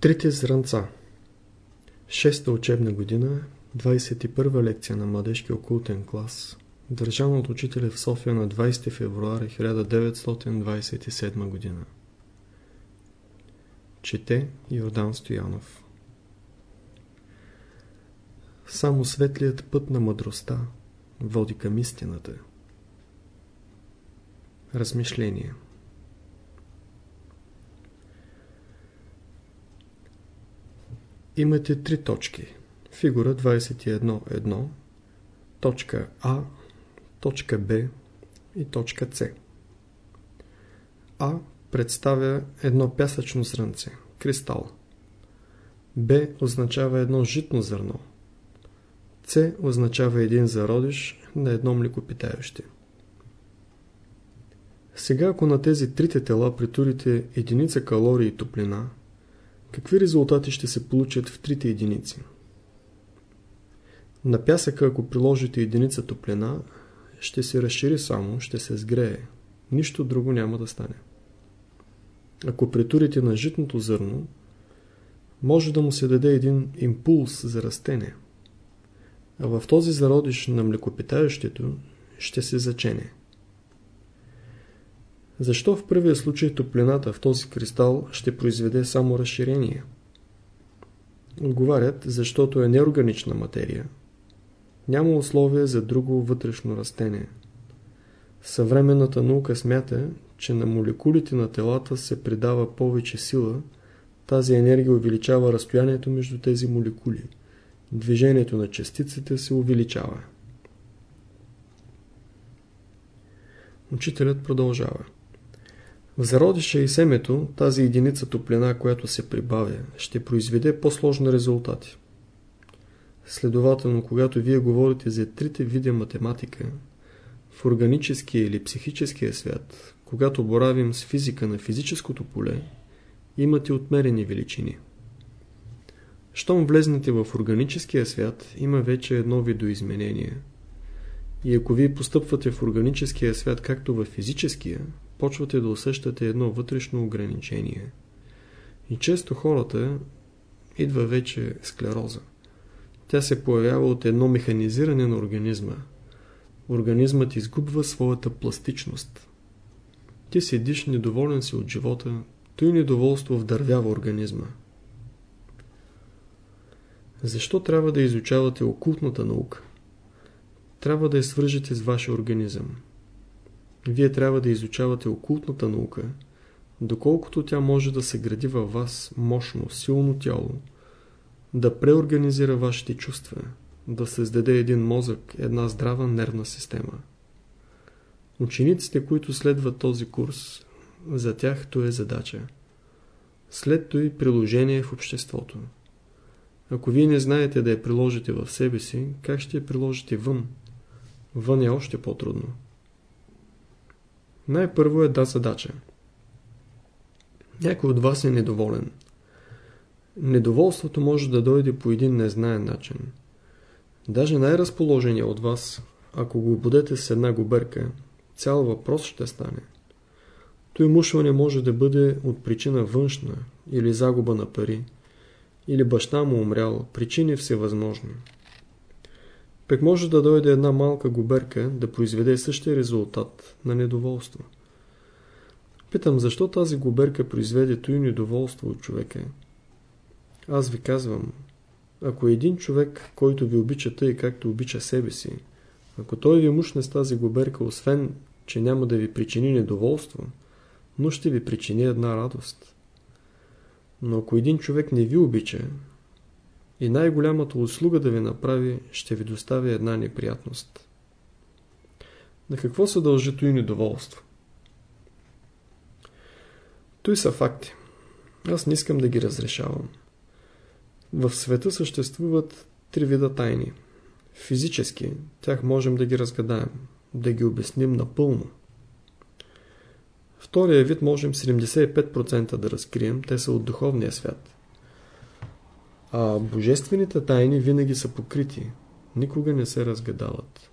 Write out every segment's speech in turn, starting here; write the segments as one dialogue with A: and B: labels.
A: Трите зранца Шеста учебна година, 21 лекция на младежки окултен клас, държана от учителя в София на 20 февруари 1927 година. Чете Йордан Стоянов Само светлият път на мъдростта води към истината. Размишление Имате три точки. Фигура 21.1, точка А, точка Б и точка С. А представя едно пясъчно зрънце, кристал. Б означава едно житно зърно. С означава един зародиш на едно млекопитаеще. Сега ако на тези трите тела притурите единица калории и топлина, какви резултати ще се получат в трите единици? На пясъка, ако приложите единица топлина, ще се разшири само, ще се сгрее. Нищо друго няма да стане. Ако притурите на житното зърно, може да му се даде един импулс за растение. А в този зародиш на млекопитаещето ще се зачене. Защо в първия случай топлината в този кристал ще произведе само разширение? Отговарят, защото е неорганична материя. Няма условия за друго вътрешно растение. Съвременната наука смята, че на молекулите на телата се придава повече сила, тази енергия увеличава разстоянието между тези молекули. Движението на частиците се увеличава. Учителят продължава. В зародиша и семето тази единица топлина, която се прибавя, ще произведе по-сложни резултати. Следователно, когато вие говорите за трите вида математика, в органическия или психическия свят, когато боравим с физика на физическото поле, имате отмерени величини. Щом влезнете в органическия свят, има вече едно видоизменение. И ако вие постъпвате в органическия свят както в физическия, почвате да усещате едно вътрешно ограничение. И често хората идва вече склероза. Тя се появява от едно механизиране на организма. Организмът изгубва своята пластичност. Ти седиш недоволен си от живота, той недоволство вдървява организма. Защо трябва да изучавате окултната наука? Трябва да я свържете с вашия организъм. Вие трябва да изучавате окултната наука, доколкото тя може да се гради във вас мощно, силно тяло, да преорганизира вашите чувства, да създаде един мозък, една здрава нервна система. Учениците, които следват този курс, за тях то е задача. След то и приложение в обществото. Ако вие не знаете да я приложите в себе си, как ще я приложите вън? Вън е още по-трудно. Най-първо е да задача. Някой от вас е недоволен. Недоволството може да дойде по един незнаен начин. Даже най-разположения от вас, ако го будете с една губерка, цял въпрос ще стане. Той мушване може да бъде от причина външна или загуба на пари, или баща му умрял, причини всевъзможни. Пък може да дойде една малка губерка да произведе същия резултат на недоволство. Питам, защо тази губерка произведе той недоволство от човека? Аз ви казвам, ако един човек, който ви обича тъй, както обича себе си, ако той ви мушне с тази губерка, освен, че няма да ви причини недоволство, но ще ви причини една радост. Но ако един човек не ви обича, и най-голямата услуга да ви направи, ще ви достави една неприятност. На какво се дължи и недоволство? Той са факти. Аз не искам да ги разрешавам. В света съществуват три вида тайни. Физически, тях можем да ги разгадаем, да ги обясним напълно. Втория вид можем 75% да разкрием, те са от духовния свят. А божествените тайни винаги са покрити, никога не се разгадават.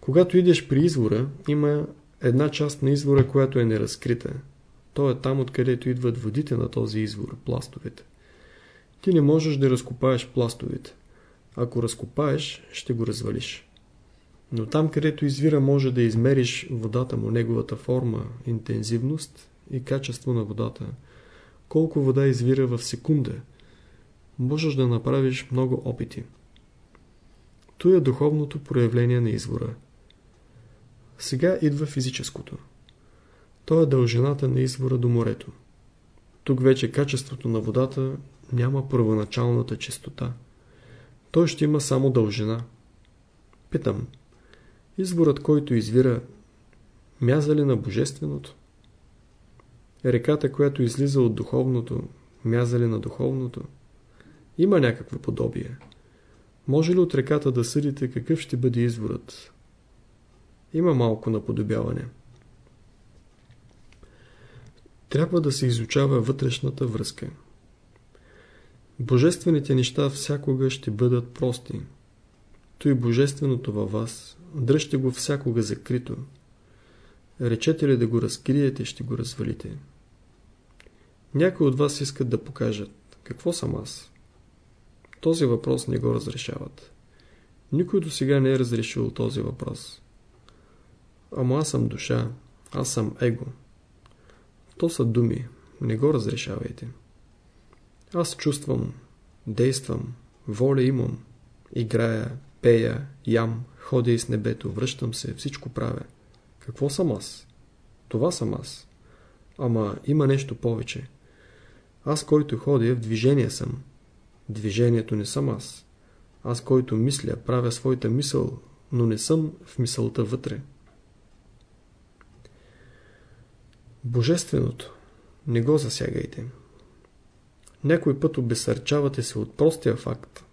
A: Когато идеш при извора, има една част на извора, която е неразкрита. То е там, откъдето идват водите на този извор, пластовете. Ти не можеш да разкопаеш пластовете. Ако разкопаеш, ще го развалиш. Но там, където извира, може да измериш водата му, неговата форма, интензивност и качество на водата. Колко вода извира в секунда. Можеш да направиш много опити. То е духовното проявление на извора. Сега идва физическото. То е дължината на извора до морето. Тук вече качеството на водата няма първоначалната чистота. Той ще има само дължина. Питам, изворът, който извира, мяза ли на божественото? Реката, която излиза от духовното, мяза ли на духовното? Има някакво подобие. Може ли от реката да съдите какъв ще бъде изворът? Има малко наподобяване. Трябва да се изучава вътрешната връзка. Божествените неща всякога ще бъдат прости. Той божественото във вас, дръжте го всякога закрито. Речете ли да го разкриете, ще го развалите. Някои от вас искат да покажат какво съм аз. Този въпрос не го разрешават. Никой до сега не е разрешил този въпрос. Ама аз съм душа, аз съм его. То са думи, не го разрешавайте. Аз чувствам, действам, воля имам, играя, пея, ям, ходя из небето, връщам се, всичко правя. Какво съм аз? Това съм аз. Ама има нещо повече. Аз, който ходя, в движение съм. Движението не съм аз. Аз, който мисля, правя своята мисъл, но не съм в мисълта вътре. Божественото. Не го засягайте. Някой път обесърчавате се от простия факт.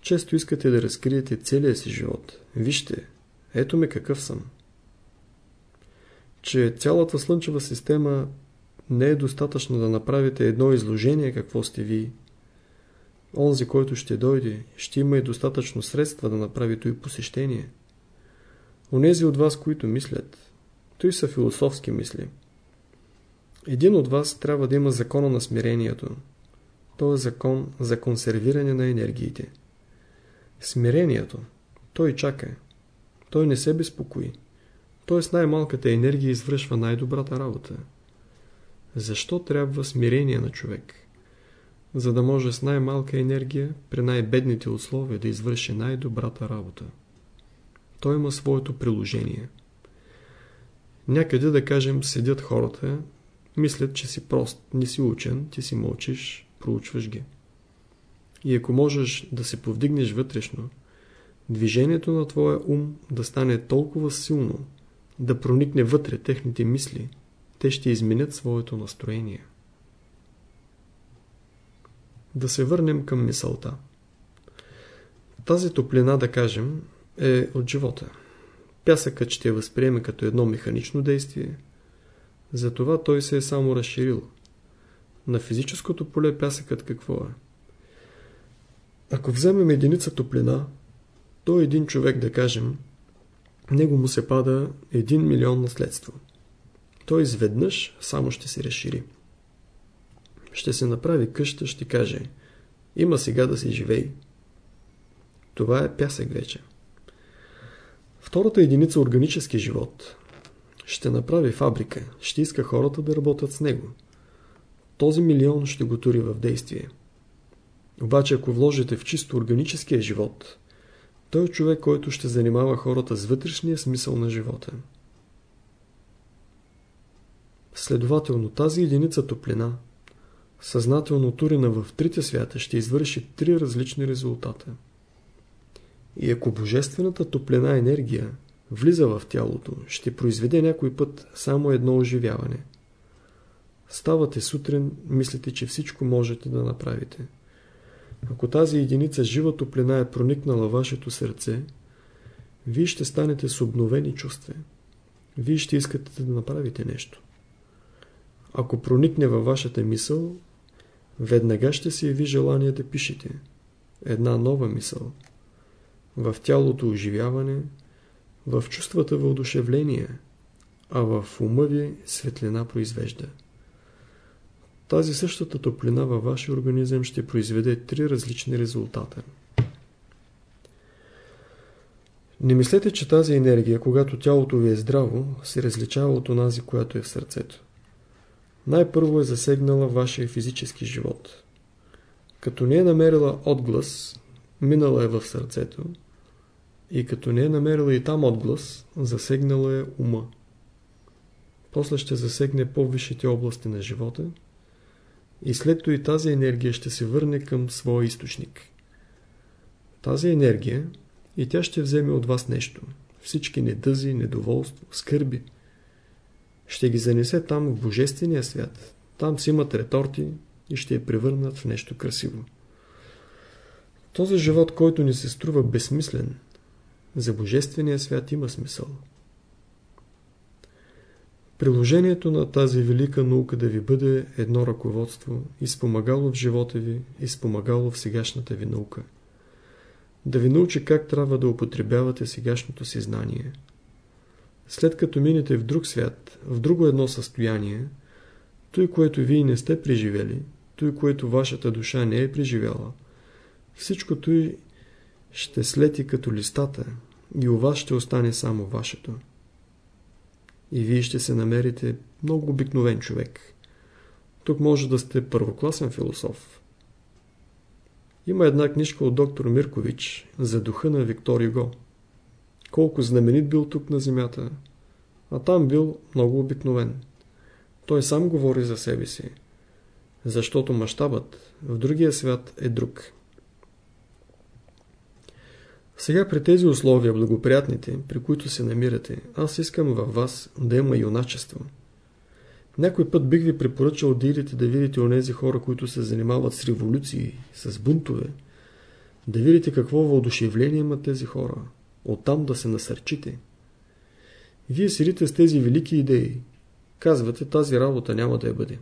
A: Често искате да разкриете целия си живот. Вижте, ето ме какъв съм. Че цялата слънчева система не е достатъчно да направите едно изложение какво сте ви. Онзи, който ще дойде, ще има и достатъчно средства да направи той посещение. Онези от вас, които мислят, той са философски мисли. Един от вас трябва да има закона на смирението. То е закон за консервиране на енергиите. Смирението. Той чака. Той не се безпокои. Той с най-малката енергия извършва най-добрата работа. Защо трябва смирение на човек? За да може с най-малка енергия, при най-бедните условия да извърши най-добрата работа. Той има своето приложение. Някъде, да кажем, седят хората Мислят, че си прост, не си учен, ти си мълчиш, проучваш ги. И ако можеш да се повдигнеш вътрешно, движението на твоя ум да стане толкова силно, да проникне вътре техните мисли, те ще изменят своето настроение. Да се върнем към мисълта. Тази топлина, да кажем, е от живота. Пясъкът ще я възприеме като едно механично действие – затова той се е само разширил. На физическото поле пясъкът какво е? Ако вземем единица топлина, то един човек, да кажем, него му се пада 1 милион наследство. Той изведнъж само ще се разшири. Ще се направи къща, ще каже има сега да се живей. Това е пясък вече. Втората единица органически живот ще направи фабрика, ще иска хората да работят с него. Този милион ще го тури в действие. Обаче ако вложите в чисто органическия живот, той е човек, който ще занимава хората с вътрешния смисъл на живота. Следователно тази единица топлина, съзнателно турена в трите свята, ще извърши три различни резултата. И ако божествената топлина енергия влиза в тялото, ще произведе някой път само едно оживяване. Ставате сутрин, мислите, че всичко можете да направите. Ако тази единица жива топлина е проникнала вашето сърце, вие ще станете с обновени чувства. Вие ще искате да направите нещо. Ако проникне във вашата мисъл, веднага ще се яви желание да пишете. Една нова мисъл. В тялото оживяване – в чувствата въодушевление, а в ума ви светлина произвежда. тази същата топлина във вашия организъм ще произведе три различни резултата. Не мислете, че тази енергия, когато тялото ви е здраво, се различава от онази, която е в сърцето. Най-първо е засегнала вашия физически живот. Като не е намерила отглас, минала е в сърцето и като не е намерила и там отглас, засегнала е ума. После ще засегне по-висшите области на живота и след и тази енергия ще се върне към своя източник. Тази енергия и тя ще вземе от вас нещо. Всички недъзи, недоволство, скърби. Ще ги занесе там в Божествения свят. Там си имат реторти и ще я превърнат в нещо красиво. Този живот, който ни се струва безсмислен, за Божествения свят има смисъл. Приложението на тази велика наука да ви бъде едно ръководство, изпомагало в живота ви, изпомагало в сегашната ви наука. Да ви научи как трябва да употребявате сегашното си знание. След като минете в друг свят, в друго едно състояние, той, което вие не сте преживели, той, което вашата душа не е преживяла, всичко той ще слети като листата и у вас ще остане само вашето. И вие ще се намерите много обикновен човек. Тук може да сте първокласен философ. Има една книжка от доктор Миркович за духа на Виктор Юго. Колко знаменит бил тук на земята, а там бил много обикновен. Той сам говори за себе си, защото мащабът в другия свят е друг. Сега при тези условия, благоприятните, при които се намирате, аз искам във вас да има юначество. Някой път бих ви препоръчал да идете да видите онези хора, които се занимават с революции, с бунтове, да видите какво въодушевление имат тези хора, оттам да се насърчите. Вие седите с тези велики идеи, казвате тази работа няма да я бъде.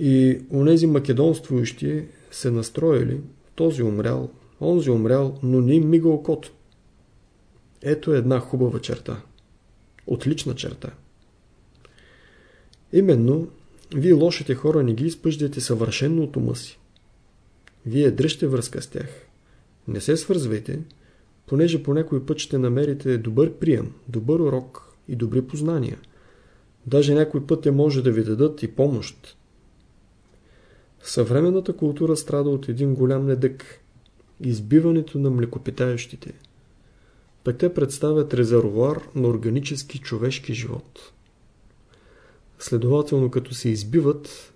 A: И онези македонствующи се настроили, този умрял, Онзи умрял, но не им мига окото. Ето една хубава черта. Отлична черта. Именно, вие лошите хора не ги изпъждате съвършенно от ума си. Вие дръжте връзка с тях. Не се свързвайте, понеже по някой път ще намерите добър прием, добър урок и добри познания. Даже някой път те може да ви дадат и помощ. Съвременната култура страда от един голям недък избиването на млекопитаещите. Пък те представят резервуар на органически човешки живот. Следователно, като се избиват,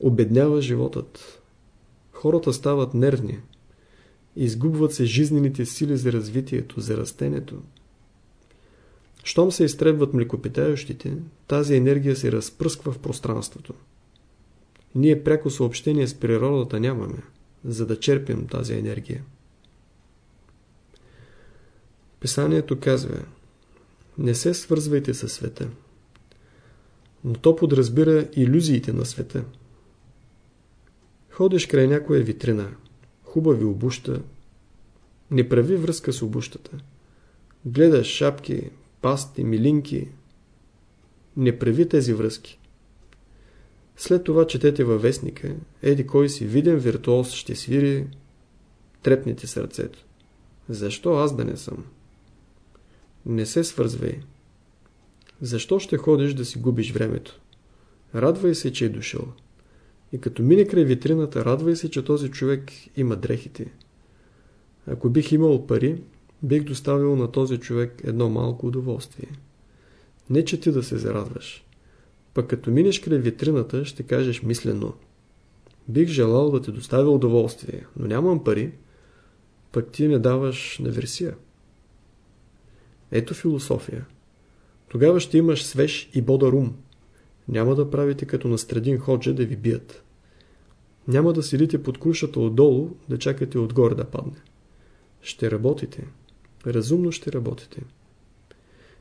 A: обеднява животът. Хората стават нервни. Изгубват се жизнените сили за развитието, за растението. Щом се изтребват млекопитающите, тази енергия се разпръсква в пространството. Ние пряко съобщение с природата нямаме за да черпим тази енергия. Писанието казва Не се свързвайте със света, но то подразбира иллюзиите на света. Ходиш край някоя витрина, хубави обуща, не прави връзка с обущата. Гледаш шапки, пасти, милинки, не прави тези връзки. След това четете във вестника, еди кой си виден виртуоз ще свири, трепнете сърцето. Защо аз да не съм? Не се свързвай. Защо ще ходиш да си губиш времето? Радвай се, че е дошъл. И като мине край витрината, радвай се, че този човек има дрехите. Ако бих имал пари, бих доставил на този човек едно малко удоволствие. Не че ти да се зарадваш. Пък като минеш край витрината, ще кажеш мислено. Бих желал да ти доставя удоволствие, но нямам пари, пък ти не даваш на версия. Ето философия. Тогава ще имаш свеж и бодър ум. Няма да правите като на страдин ходжа да ви бият. Няма да седите под крушата отдолу, да чакате отгоре да падне. Ще работите. Разумно ще работите.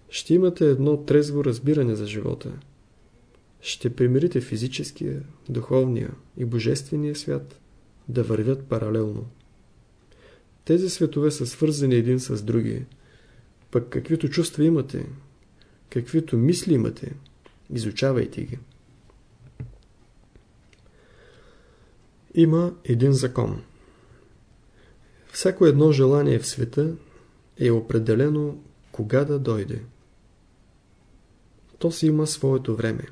A: Ще имате едно трезво разбиране за живота ще примирите физическия, духовния и божествения свят да вървят паралелно. Тези светове са свързани един с други, пък каквито чувства имате, каквито мисли имате, изучавайте ги. Има един закон. Всяко едно желание в света е определено кога да дойде. То си има своето време.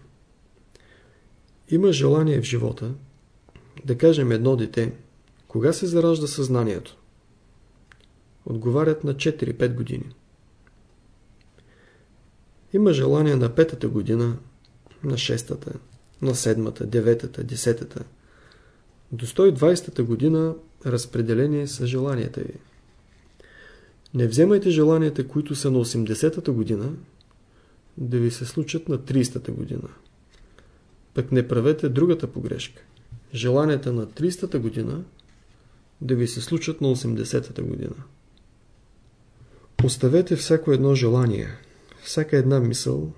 A: Има желание в живота, да кажем едно дете, кога се заражда съзнанието? Отговарят на 4-5 години. Има желание на петата година, на шестата, на седмата, деветата, десетата. До 120-та година разпределение са желанията ви. Не вземайте желанията, които са на 80-та година, да ви се случат на 30-та година. Пък не правете другата погрешка. Желанията на 30-та година да ви се случат на 80-та година. Оставете всяко едно желание, всяка една мисъл,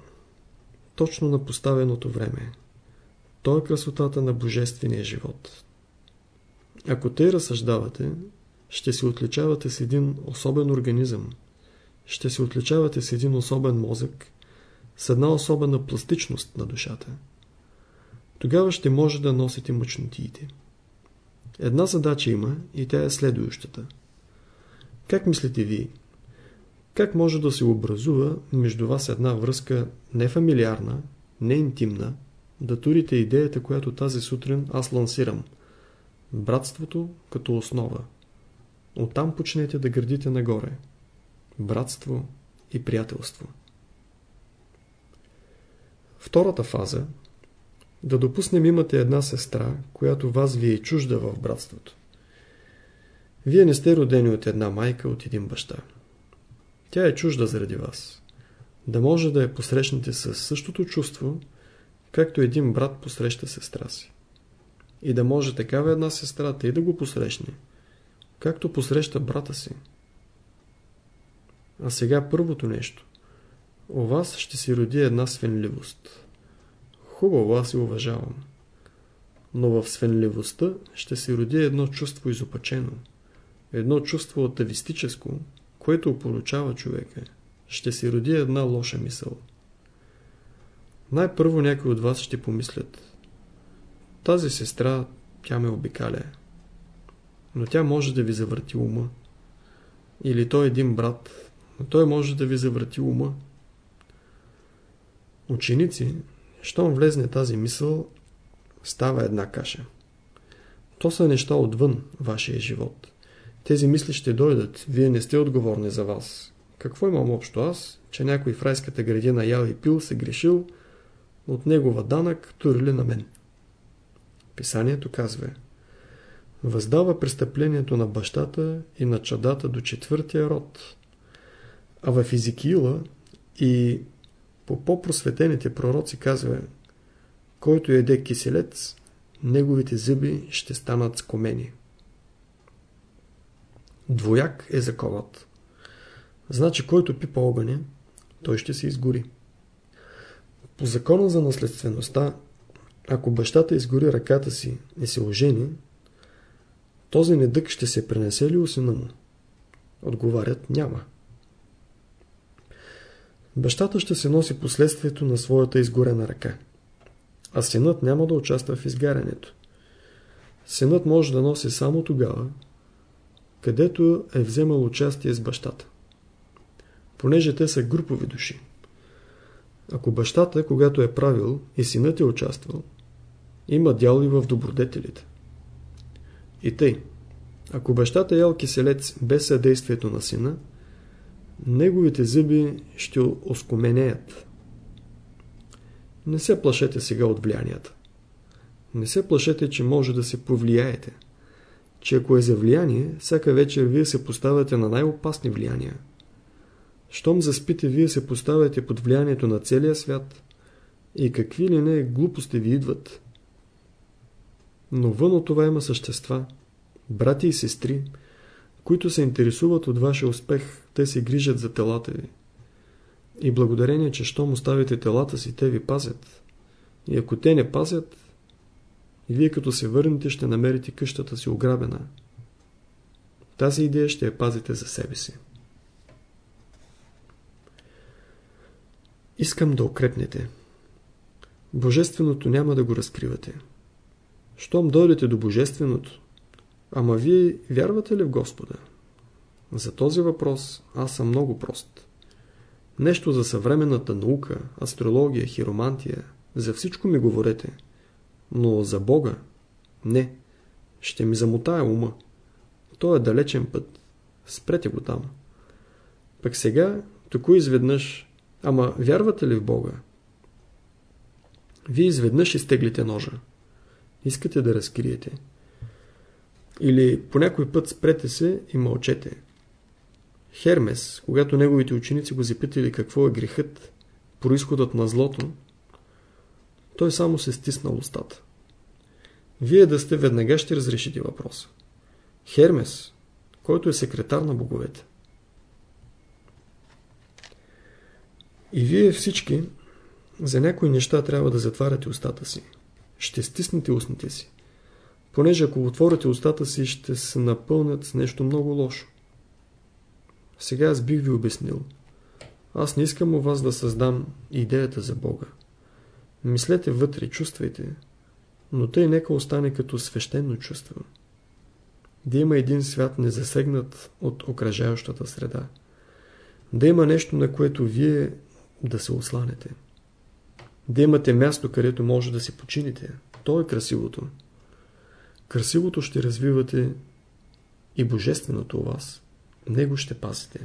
A: точно на поставеното време. То е красотата на божествения живот. Ако те разсъждавате, ще се отличавате с един особен организъм, ще се отличавате с един особен мозък, с една особена пластичност на душата. Тогава ще може да носите мъчнотиите. Една задача има и тя е следващата. Как мислите вие? Как може да се образува между вас една връзка не фамилиарна, не интимна, да турите идеята, която тази сутрин аз лансирам. Братството като основа. Оттам почнете да градите нагоре. Братство и приятелство. Втората фаза да допуснем имате една сестра, която вас ви е чужда в братството. Вие не сте родени от една майка, от един баща. Тя е чужда заради вас. Да може да я посрещнете със същото чувство, както един брат посреща сестра си. И да може такава една сестра и да го посрещне, както посреща брата си. А сега първото нещо. У вас ще си роди една свенливост. Хубаво, аз се уважавам. Но в свенливостта ще се роди едно чувство изопачено. Едно чувство атавистическо, което опоручава човека. Ще се роди една лоша мисъл. Най-първо някой от вас ще помислят. Тази сестра, тя ме обикаля. Но тя може да ви завърти ума. Или той е един брат, но той може да ви завърти ума. Ученици, щом влезне тази мисъл, става една каша. То са неща отвън вашия живот. Тези мисли ще дойдат. Вие не сте отговорни за вас. Какво имам общо аз, че някой в райската градина ял и пил, се грешил, от негова данък турили на мен. Писанието казва Въздава престъплението на бащата и на чадата до четвъртия род. А в Езикиила и по по-просветените пророци казва Който еде киселец, неговите зъби ще станат скомени. Двояк е законът. Значи, който пипа огъня, той ще се изгори. По закона за наследствеността, ако бащата изгори ръката си и се ожени, този недък ще се пренесе ли у сина му? Отговарят няма. Бащата ще се носи последствието на своята изгорена ръка. А синът няма да участва в изгарянето. Синът може да носи само тогава, където е вземал участие с бащата. Понеже те са групови души. Ако бащата, когато е правил и синът е участвал, има дял и в добродетелите. И тъй, ако бащата ял киселец без съдействието на сина, неговите зъби ще оскоменеят. Не се плашете сега от влиянията. Не се плашете, че може да се повлияете. Че ако е за влияние, всяка вечер вие се поставяте на най-опасни влияния. Щом заспите, вие се поставяте под влиянието на целия свят и какви ли не глупости ви идват. Но вън от това има същества, брати и сестри, които се интересуват от вашия успех, те се грижат за телата ви. И благодарение, че щом оставите телата си, те ви пазят. И ако те не пазят, и вие като се върнете, ще намерите къщата си ограбена. Тази идея ще я пазите за себе си. Искам да укрепнете. Божественото няма да го разкривате. Щом дойдете до Божественото, ама вие вярвате ли в Господа? За този въпрос аз съм много прост. Нещо за съвременната наука, астрология, хиромантия, за всичко ми говорете. Но за Бога? Не. Ще ми замотая ума. То е далечен път. Спрете го там. Пък сега, току изведнъж, ама вярвате ли в Бога? Вие изведнъж изтеглите ножа. Искате да разкриете. Или по някой път спрете се и мълчете. Хермес, когато неговите ученици го запитали какво е грехът, происходът на злото, той само се стиснал устата. Вие да сте веднага ще разрешите въпроса. Хермес, който е секретар на боговете. И вие всички за някои неща трябва да затваряте устата си. Ще стиснете устните си. Понеже ако отворите устата си, ще се напълнят с нещо много лошо. Сега аз бих ви обяснил. Аз не искам у вас да създам идеята за Бога. Мислете вътре, чувствайте, но тъй нека остане като свещено чувство. Да има един свят незасегнат от окръжаващата среда. Да има нещо, на което вие да се осланете. Да имате място, където може да се почините. То е красивото. Красивото ще развивате и божественото у вас. Него ще пазите.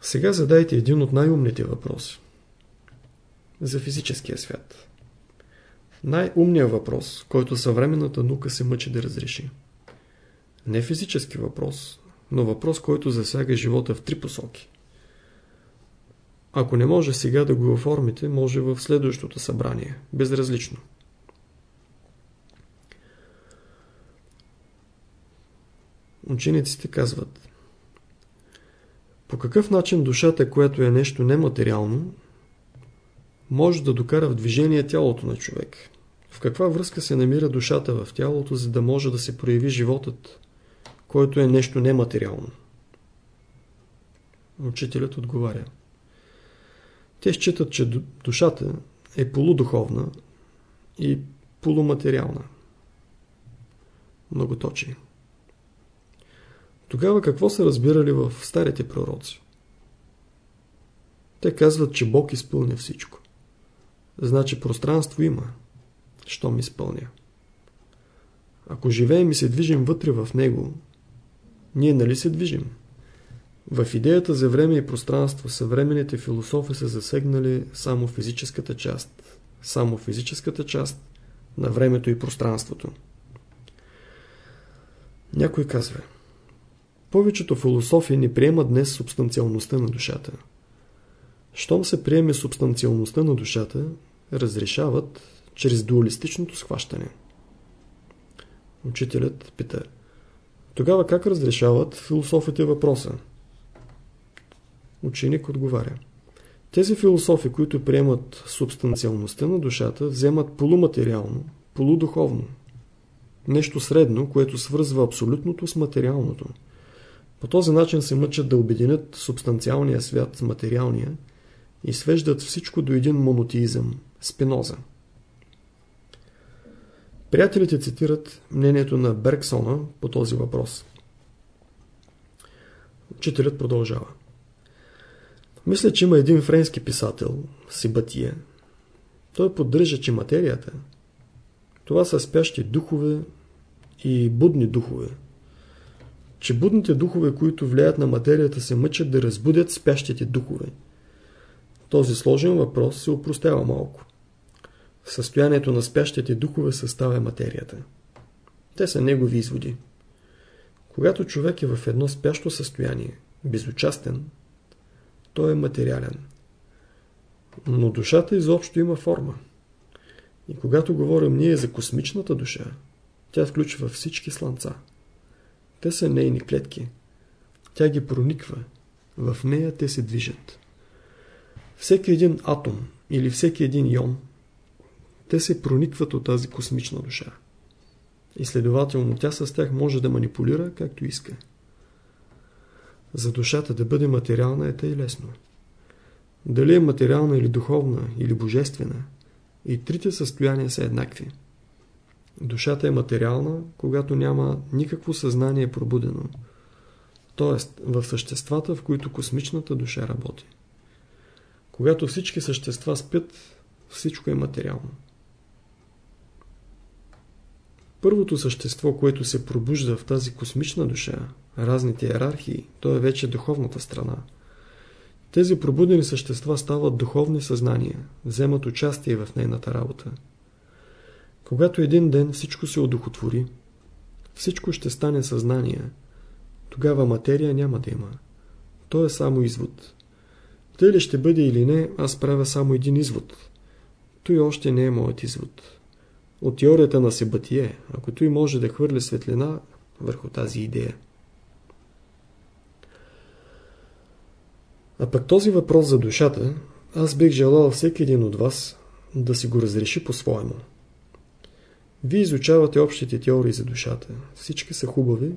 A: Сега задайте един от най-умните въпроси. За физическия свят. Най-умният въпрос, който съвременната наука се мъчи да разреши. Не физически въпрос, но въпрос, който засяга живота в три посоки. Ако не може сега да го оформите, може в следващото събрание. Безразлично. Учениците казват По какъв начин душата, която е нещо нематериално, може да докара в движение тялото на човек? В каква връзка се намира душата в тялото, за да може да се прояви животът, който е нещо нематериално? Учителят отговаря те считат, че душата е полудуховна и полуматериална. Многоточие. Тогава какво са разбирали в старите пророци? Те казват, че Бог изпълня всичко. Значи пространство има, що ми изпълня. Ако живеем и се движим вътре в него, ние нали се движим? В идеята за време и пространство съвременните философи са засегнали само физическата част, само физическата част на времето и пространството. Някой казва, повечето философии не приемат днес субстанциалността на душата. Щом се приеме субстанциалността на душата, разрешават чрез дуалистичното схващане. Учителят пита, тогава как разрешават философите въпроса? Ученик отговаря. Тези философи, които приемат субстанциалността на душата, вземат полуматериално, полудуховно. Нещо средно, което свързва абсолютното с материалното. По този начин се мъчат да обединят субстанциалния свят с материалния и свеждат всичко до един монотеизъм – спиноза. Приятелите цитират мнението на Бергсона по този въпрос. Учителят продължава. Мисля, че има един френски писател, Сибатия. Той поддържа, че материята това са спящи духове и будни духове. Че будните духове, които влияят на материята, се мъчат да разбудят спящите духове. Този сложен въпрос се упростява малко. Състоянието на спящите духове съставя материята. Те са негови изводи. Когато човек е в едно спящо състояние, безучастен, той е материален. Но душата изобщо има форма. И когато говорим ние за космичната душа, тя включва всички слънца. Те са нейни клетки. Тя ги прониква. В нея те се движат. Всеки един атом или всеки един ион, те се проникват от тази космична душа. И следователно тя с тях може да манипулира както иска. За душата да бъде материална е тъй лесно. Дали е материална или духовна, или божествена, И трите състояния са еднакви. Душата е материална, когато няма никакво съзнание пробудено. Тоест, в съществата, в които космичната душа работи. Когато всички същества спят, всичко е материално. Първото същество, което се пробужда в тази космична душа, разните иерархии, то е вече духовната страна. Тези пробудени същества стават духовни съзнания, вземат участие в нейната работа. Когато един ден всичко се одухотвори, всичко ще стане съзнание, тогава материя няма да има. То е само извод. Тъй ли ще бъде или не, аз правя само един извод. Той още не е моят извод. От теорията на себътие, ако той може да хвърли светлина върху тази идея. А пък този въпрос за душата, аз бих желал всеки един от вас да си го разреши по-своему. Вие изучавате общите теории за душата. Всички са хубави,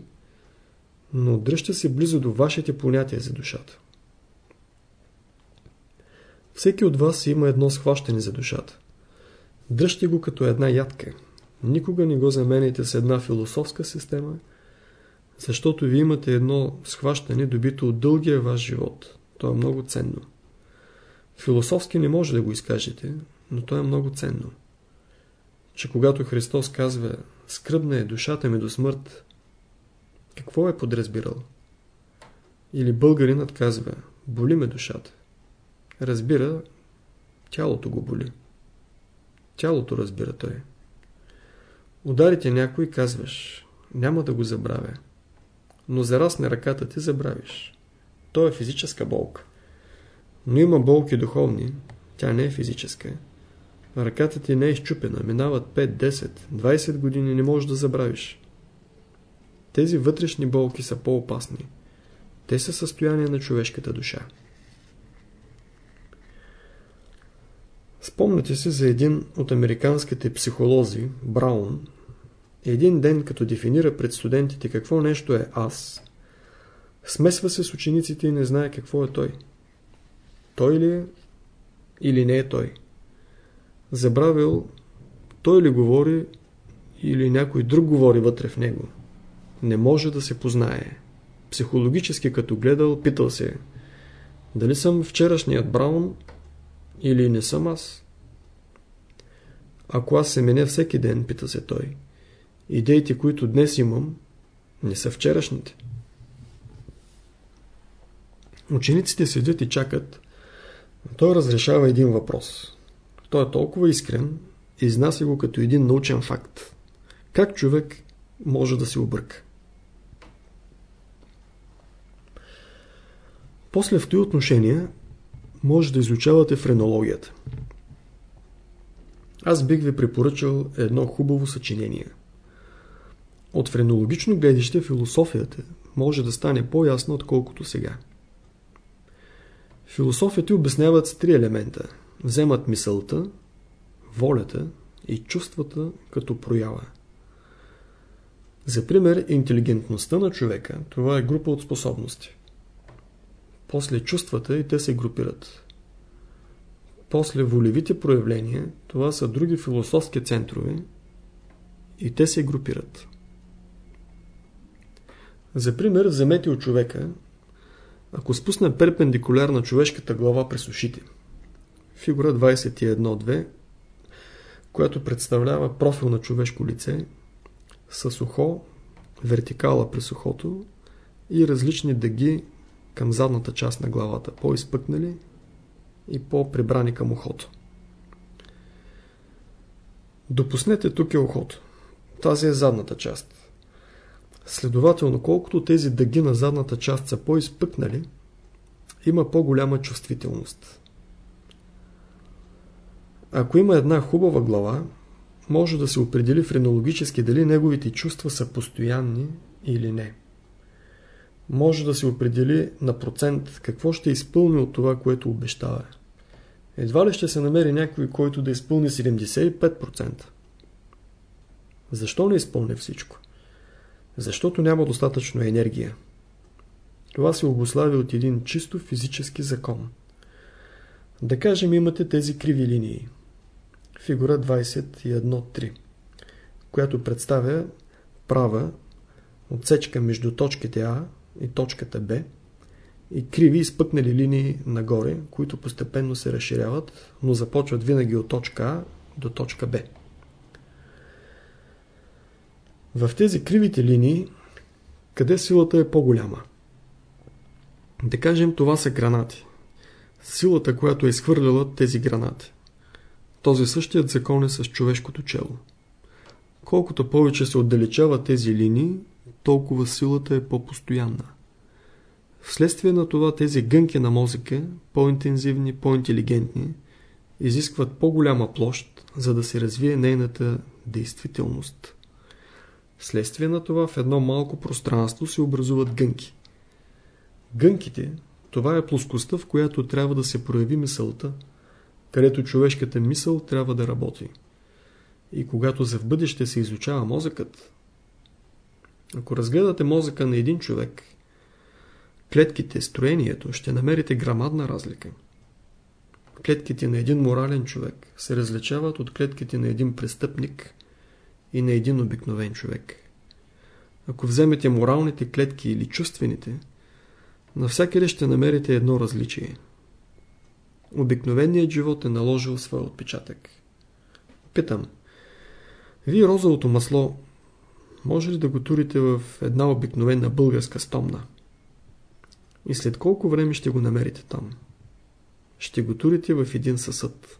A: но дръжте се близо до вашите понятия за душата. Всеки от вас има едно схващане за душата. Дръжте го като една ядка. Никога не го заменяйте с една философска система, защото ви имате едно схващане, добито от дългия ваш живот. То е много ценно. Философски не може да го изкажете, но то е много ценно. Че когато Христос казва скръбна е душата ми до смърт, какво е подразбирал? Или българинът казва боли ме душата. Разбира, тялото го боли. Тялото разбира той. Ударите някой казваш, няма да го забравя. Но зарасне ръката ти забравиш. То е физическа болка. Но има болки духовни, тя не е физическа. Ръката ти не е изчупена, минават 5, 10, 20 години, не можеш да забравиш. Тези вътрешни болки са по-опасни. Те са състояние на човешката душа. Спомняте се за един от американските психолози, Браун, един ден като дефинира пред студентите какво нещо е аз, смесва се с учениците и не знае какво е той. Той ли е или не е той? Забравил той ли говори или някой друг говори вътре в него. Не може да се познае. Психологически като гледал, питал се дали съм вчерашният Браун или не съм аз? Ако аз се меня всеки ден, пита се той, идеите, които днес имам, не са вчерашните. Учениците седят и чакат. Той разрешава един въпрос. Той е толкова искрен, изнася го като един научен факт. Как човек може да се обърка? После в този отношение може да изучавате френологията. Аз бих ви препоръчал едно хубаво съчинение. От френологично гледище философията може да стане по-ясна, отколкото сега. Философията обясняват с три елемента. Вземат мисълта, волята и чувствата като проява. За пример, интелигентността на човека, това е група от способности. После чувствата и те се групират. После волевите проявления, това са други философски центрове и те се групират. За пример, вземете от човека, ако спусне перпендикуляр на човешката глава през ушите. Фигура 21.2, която представлява профил на човешко лице с ухо, вертикала през ухото и различни дъги към задната част на главата, по-изпъкнали и по-прибрани към ухото. Допуснете тук е ухото. Тази е задната част. Следователно, колкото тези дъги на задната част са по-изпъкнали, има по-голяма чувствителност. Ако има една хубава глава, може да се определи френологически дали неговите чувства са постоянни или не може да се определи на процент какво ще изпълни от това, което обещава. Едва ли ще се намери някой, който да изпълни 75%. Защо не изпълни всичко? Защото няма достатъчно енергия. Това се обославя от един чисто физически закон. Да кажем, имате тези криви линии. Фигура 21.3, която представя права отсечка между точките А и точката Б и криви изпъкнали линии нагоре, които постепенно се разширяват, но започват винаги от точка А до точка Б. В тези кривите линии, къде силата е по-голяма? Да кажем, това са гранати. Силата, която е изхвърляла тези гранати. Този същият закон е с човешкото чело. Колкото повече се отдалечава тези линии, толкова силата е по-постоянна. Вследствие на това тези гънки на мозъка, по-интензивни, по-интелигентни, изискват по-голяма площ, за да се развие нейната действителност. Вследствие на това в едно малко пространство се образуват гънки. Гънките, това е плоскостта, в която трябва да се прояви мисълта, където човешката мисъл трябва да работи. И когато за в бъдеще се изучава мозъкът, ако разгледате мозъка на един човек, клетките, строението, ще намерите грамадна разлика. Клетките на един морален човек се различават от клетките на един престъпник и на един обикновен човек. Ако вземете моралните клетки или чувствените, навсякъде ще намерите едно различие. Обикновеният живот е наложил своя отпечатък. Питам, вие розовото масло може ли да го турите в една обикновена българска стомна? И след колко време ще го намерите там? Ще го турите в един съсъд.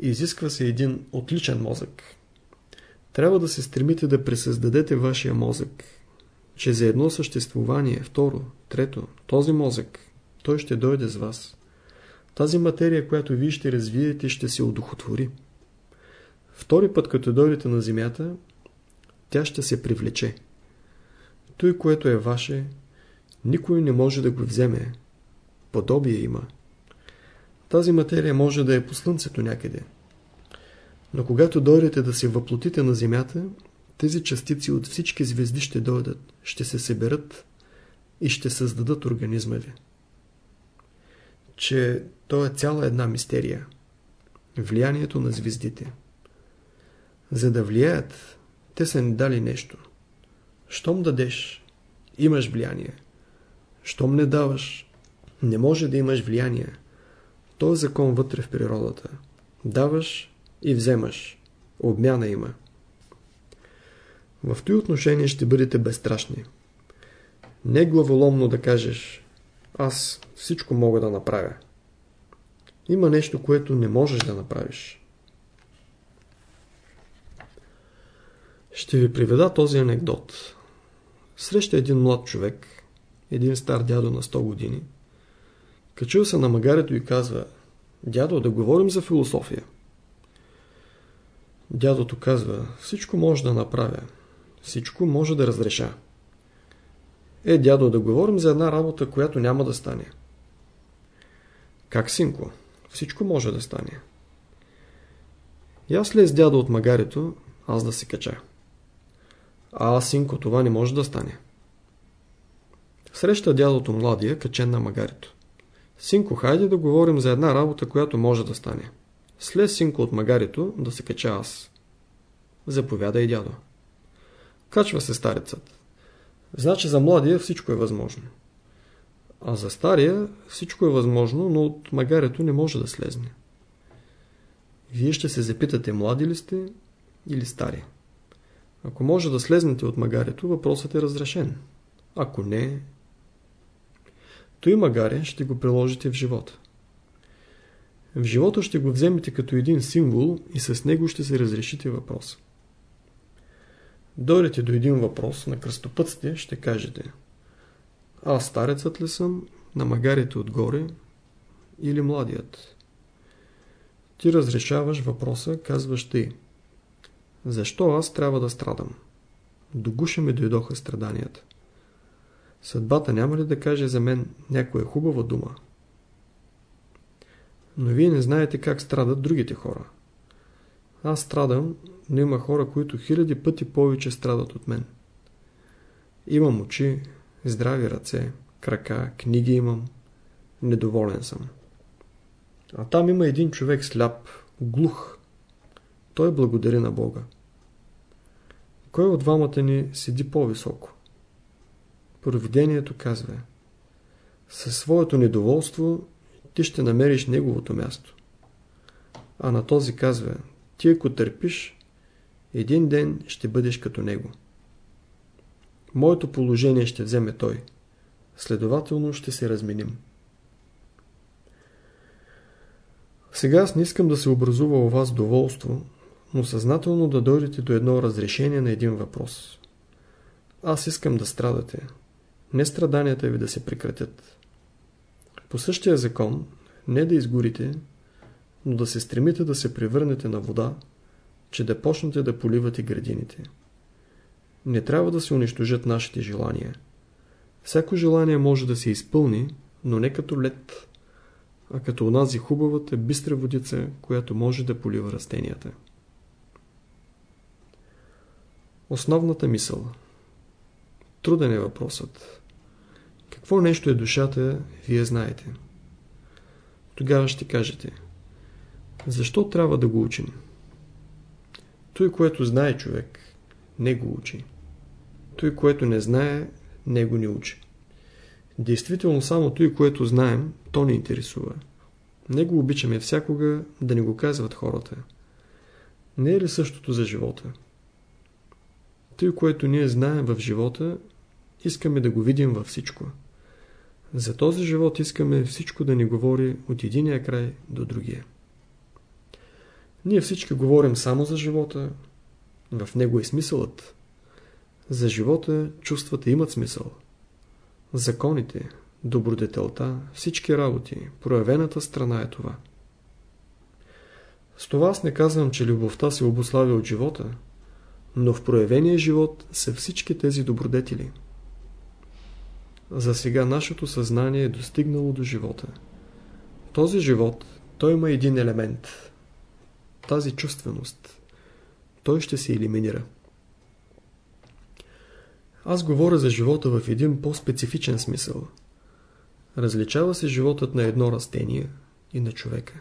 A: Изисква се един отличен мозък. Трябва да се стремите да пресъздадете вашия мозък, че за едно съществувание, второ, трето, този мозък, той ще дойде с вас. Тази материя, която вие ще развиете, ще се удохотвори. Втори път, като дойдете на земята, тя ще се привлече. Той, което е ваше, никой не може да го вземе. Подобие има. Тази материя може да е по слънцето някъде. Но когато дойдете да се въплотите на Земята, тези частици от всички звезди ще дойдат, ще се съберат и ще създадат организма ви. Че то е цяла една мистерия. Влиянието на звездите. За да влияят, те са ни дали нещо. Щом дадеш, имаш влияние. Щом не даваш, не може да имаш влияние. То е закон вътре в природата. Даваш и вземаш. Обмяна има. В този отношение ще бъдете безстрашни. Не главоломно да кажеш аз всичко мога да направя. Има нещо, което не можеш да направиш. Ще ви приведа този анекдот. Среща един млад човек, един стар дядо на 100 години. Качил се на магарето и казва Дядо, да говорим за философия. Дядото казва Всичко може да направя. Всичко може да разреша. Е, дядо, да говорим за една работа, която няма да стане. Как, синко? Всичко може да стане. И аз слез дядо от магарето, аз да се кача. А, синко, това не може да стане. Среща дядото младия, качен на магарето. Синко, хайде да говорим за една работа, която може да стане. Слез синко от магарето, да се кача аз. Заповядай, дядо. Качва се старецът. Значи за младия всичко е възможно. А за стария всичко е възможно, но от магарето не може да слезне. Вие ще се запитате, млади ли сте или стари. Ако може да слезнете от магарето, въпросът е разрешен. Ако не, той магаре ще го приложите в живота. В живота ще го вземете като един символ и с него ще се разрешите въпроса. Дойдете до един въпрос на кръстопътствие, ще кажете Аз старецът ли съм, на магарите отгоре или младият? Ти разрешаваш въпроса, казваш ти Защо аз трябва да страдам? До гуша ми дойдоха страданията. Съдбата няма ли да каже за мен някоя хубава дума? Но вие не знаете как страдат другите хора. Аз страдам, но има хора, които хиляди пъти повече страдат от мен. Имам очи, здрави ръце, крака, книги имам. Недоволен съм. А там има един човек сляп, глух. той благодари на Бога. Кой от двамата ни седи по-високо? Провидението казва Със своето недоволство ти ще намериш неговото място. А на този казва Ти ако търпиш, един ден ще бъдеш като него. Моето положение ще вземе той. Следователно ще се разменим. Сега аз не искам да се образува у вас доволство, но съзнателно да дойдете до едно разрешение на един въпрос. Аз искам да страдате. Не страданията ви да се прекратят. По същия закон, не да изгорите, но да се стремите да се превърнете на вода, че да почнете да поливате градините. Не трябва да се унищожат нашите желания. Всяко желание може да се изпълни, но не като лед, а като онази хубавата бистра водица, която може да полива растенията. Основната мисъл Труден е въпросът. Какво нещо е душата, вие знаете. Тогава ще кажете Защо трябва да го учим? Той, което знае човек, не го учи. Той, което не знае, не го не учи. Действително само той, което знаем, то ни интересува. Не го обичаме всякога да ни го казват хората. Не е ли същото за живота? Той, което ние знаем в живота, искаме да го видим във всичко. За този живот искаме всичко да ни говори от единия край до другия. Ние всички говорим само за живота, в него е смисълът. За живота чувствата имат смисъл. Законите, добродетелта, всички работи, проявената страна е това. С това аз не казвам, че любовта се обославя от живота, но в проявения живот са всички тези добродетели. За сега нашето съзнание е достигнало до живота. Този живот, той има един елемент. Тази чувственост. Той ще се елиминира. Аз говоря за живота в един по-специфичен смисъл. Различава се животът на едно растение и на човека.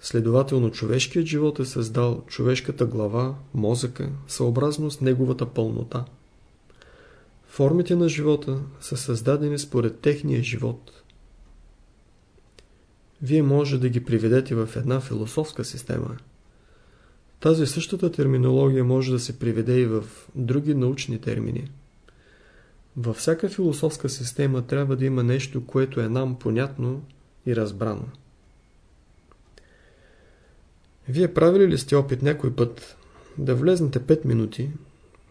A: Следователно човешкият живот е създал човешката глава, мозъка, съобразно с неговата пълнота. Формите на живота са създадени според техния живот. Вие може да ги приведете в една философска система – тази същата терминология може да се приведе и в други научни термини. Във всяка философска система трябва да има нещо, което е нам понятно и разбрано. Вие правили ли сте опит някой път да влезнете 5 минути,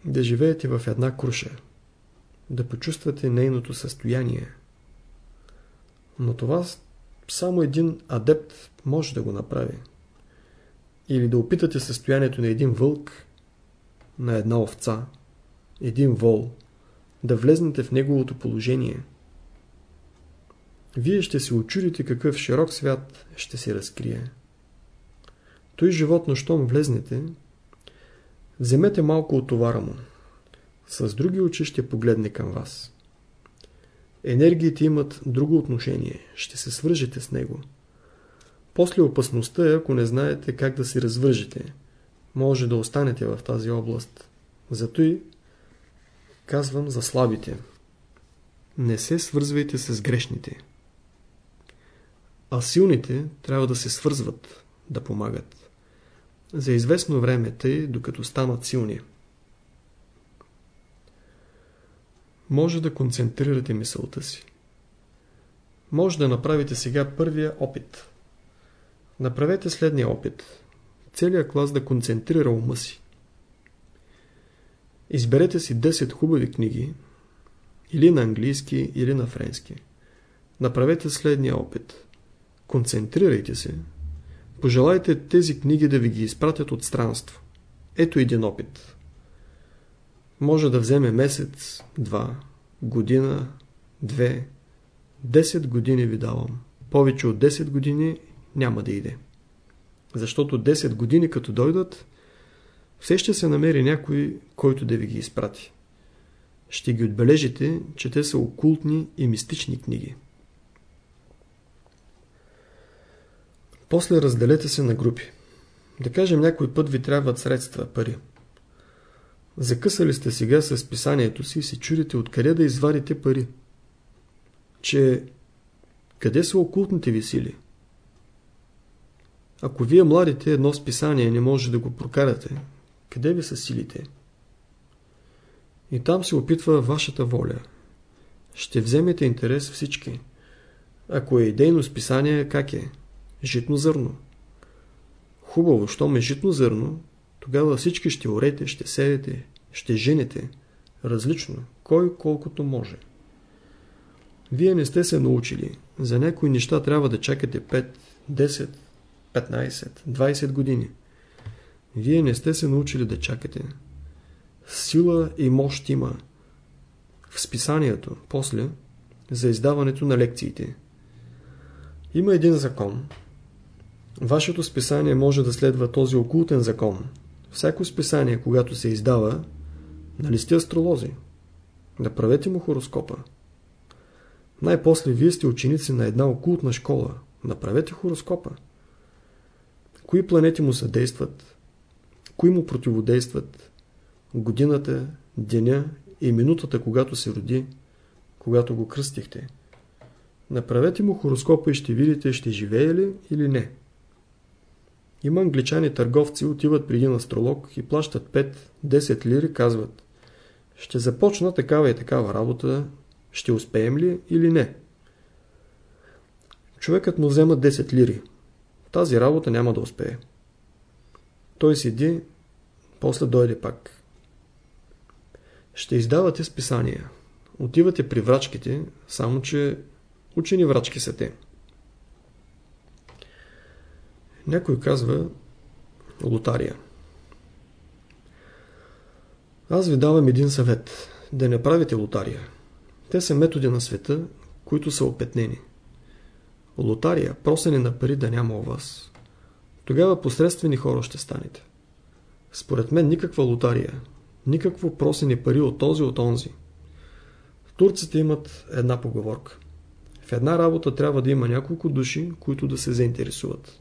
A: да живеете в една круша, да почувствате нейното състояние? Но това само един адепт може да го направи или да опитате състоянието на един вълк, на една овца, един вол, да влезнете в неговото положение. Вие ще се очудите какъв широк свят ще се разкрие. Той животно, щом влезнете, вземете малко от товара му. С други очи ще погледне към вас. Енергиите имат друго отношение. Ще се свържете с него. После опасността е, ако не знаете как да се развържете. Може да останете в тази област. Зато и казвам за слабите. Не се свързвайте с грешните. А силните трябва да се свързват, да помагат. За известно време тъй, докато станат силни. Може да концентрирате мисълта си. Може да направите сега първия опит – Направете следния опит. Целият клас да концентрира ума си. Изберете си 10 хубави книги, или на английски, или на френски. Направете следния опит. Концентрирайте се. Пожелайте тези книги да ви ги изпратят от странство. Ето един опит. Може да вземе месец, два, година, две, 10 години ви давам. Повече от 10 години няма да иде. Защото 10 години като дойдат, все ще се намери някой, който да ви ги изпрати. Ще ги отбележите, че те са окултни и мистични книги. После разделете се на групи. Да кажем, някой път ви трябват средства, пари. Закъсали сте сега с писанието си и се чудите откъде да извадите пари. Че къде са окултните ви сили? Ако вие младите едно списание не може да го прокарате, къде ви са силите? И там се опитва вашата воля. Ще вземете интерес всички. Ако е идейно списание, как е? Житно зърно. Хубаво, щом е житно зърно, тогава всички ще орете, ще сеете, ще женете. Различно, кой колкото може. Вие не сте се научили. За някои неща трябва да чакате 5, 10, 15, 20 години. Вие не сте се научили да чакате. Сила и мощ има. В списанието, после, за издаването на лекциите. Има един закон. Вашето списание може да следва този окултен закон. Всяко списание, когато се издава, нали сте астролози? Направете му хороскопа. Най-после вие сте ученици на една окултна школа. Направете хороскопа. Кои планети му съдействат? Кои му противодействат? Годината, деня и минутата, когато се роди, когато го кръстихте. Направете му хороскопа и ще видите, ще живее ли или не. Има англичани търговци, отиват при един астролог и плащат 5-10 лири, казват ще започна такава и такава работа, ще успеем ли или не? Човекът му взема 10 лири. Тази работа няма да успее. Той седи, после дойде пак. Ще издавате списания. Отивате при врачките, само че учени врачки са те. Някой казва лотария. Аз ви давам един съвет. Да не правите лотария. Те са методи на света, които са опетнени. Лотария, просене на пари да няма у вас. Тогава посредствени хора ще станете. Според мен никаква лотария, никакво просени пари от този от онзи. Турците имат една поговорка. В една работа трябва да има няколко души, които да се заинтересуват.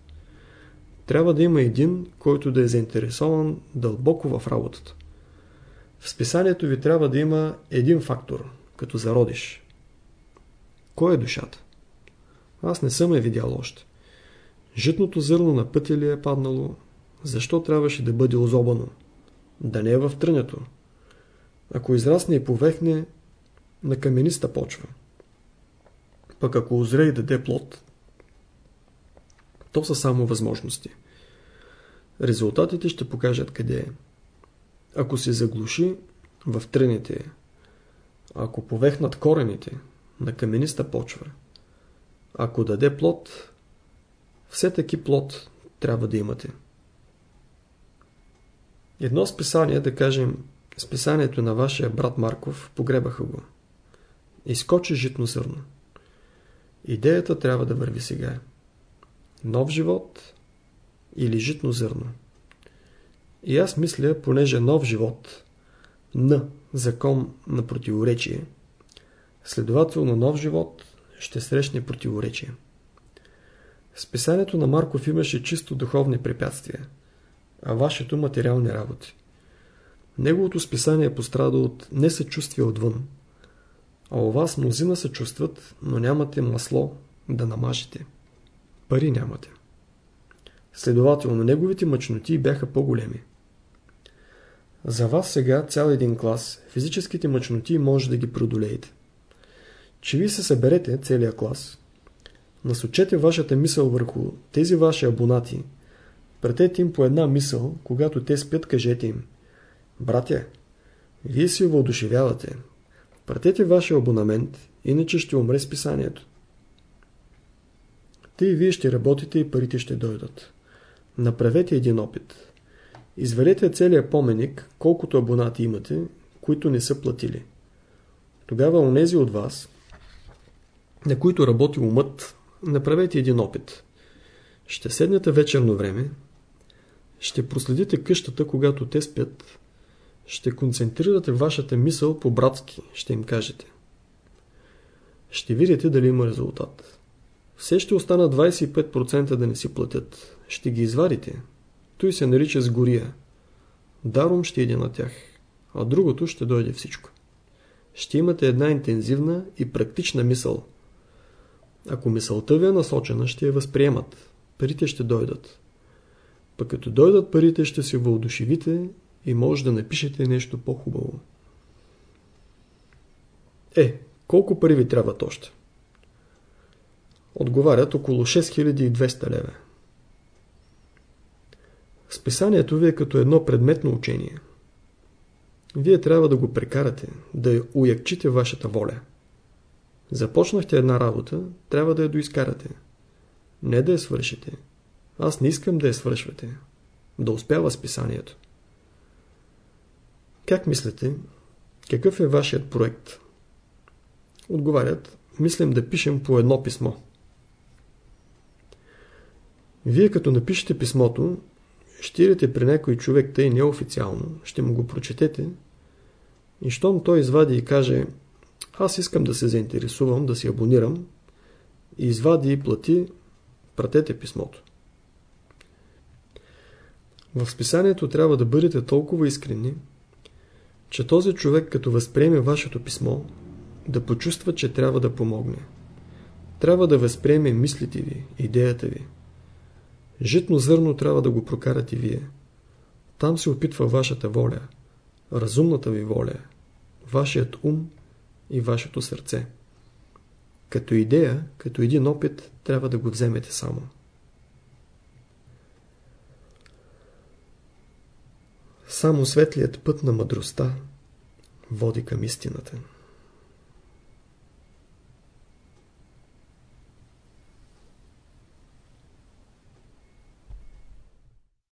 A: Трябва да има един, който да е заинтересован дълбоко в работата. В списанието ви трябва да има един фактор, като зародиш. Кой е душата? Аз не съм я видял още. Житното зърно на пътя ли е паднало? Защо трябваше да бъде озобано? Да не е в трънято. Ако израсне и повехне, на камениста почва. Пък ако озре и даде плод, то са само възможности. Резултатите ще покажат къде е. Ако се заглуши в тръните, ако повехнат корените на камениста почва, ако даде плод, все таки плод трябва да имате. Едно списание, да кажем, списанието на вашия брат Марков, погребаха го. Изкочи житно зърно. Идеята трябва да върви сега. Нов живот или житно зърно. И аз мисля, понеже нов живот, на закон на противоречие, следователно нов живот ще срещне противоречие. Списанието на Марков имаше чисто духовни препятствия, а вашето материални работи. Неговото списание пострада от несъчувствие отвън, а у вас мнозина се чувстват, но нямате масло да намажете. Пари нямате. Следователно, неговите мъчноти бяха по-големи. За вас сега цял един клас, физическите мъчноти може да ги преодолеете. Че ви се съберете целия клас, насочете вашата мисъл върху тези ваши абонати, претете им по една мисъл, когато те спят, кажете им Братя, вие си въодушевявате. Пратете вашия абонамент, иначе ще умре списанието. Те и вие ще работите и парите ще дойдат. Направете един опит. Извалете целият поменик, колкото абонати имате, които не са платили. Тогава онези от вас, на които работи умът, направете един опит. Ще седнете вечерно време, ще проследите къщата, когато те спят, ще концентрирате вашата мисъл по-братски, ще им кажете. Ще видите дали има резултат. Все ще остана 25% да не си платят. Ще ги извадите. Той се нарича сгория. Даром ще иде на тях, а другото ще дойде всичко. Ще имате една интензивна и практична мисъл. Ако мисълта ви е насочена, ще я възприемат. Парите ще дойдат. Пък като дойдат парите, ще се въодушевите и може да напишете нещо по-хубаво. Е, колко пари ви трябват още? Отговарят около 6200 лева. Списанието ви е като едно предметно учение. Вие трябва да го прекарате, да уякчите вашата воля. Започнахте една работа, трябва да я доискарате. Не да я свършите. Аз не искам да я свършвате. Да успява списанието. Как мислите? Какъв е вашият проект? Отговарят, мислим да пишем по едно писмо. Вие като напишете писмото, ще идете при някой човек тъй неофициално, ще му го прочетете и щом той извади и каже аз искам да се заинтересувам, да се абонирам извади и плати, пратете писмото. В списанието трябва да бъдете толкова искрени, че този човек като възприеме вашето писмо, да почувства, че трябва да помогне. Трябва да възприеме мислите ви, идеята ви. Житно зърно трябва да го прокарате вие. Там се опитва вашата воля, разумната ви воля, вашият ум и вашето сърце. Като идея, като един опит, трябва да го вземете само. Само светлият път на мъдростта води към истината.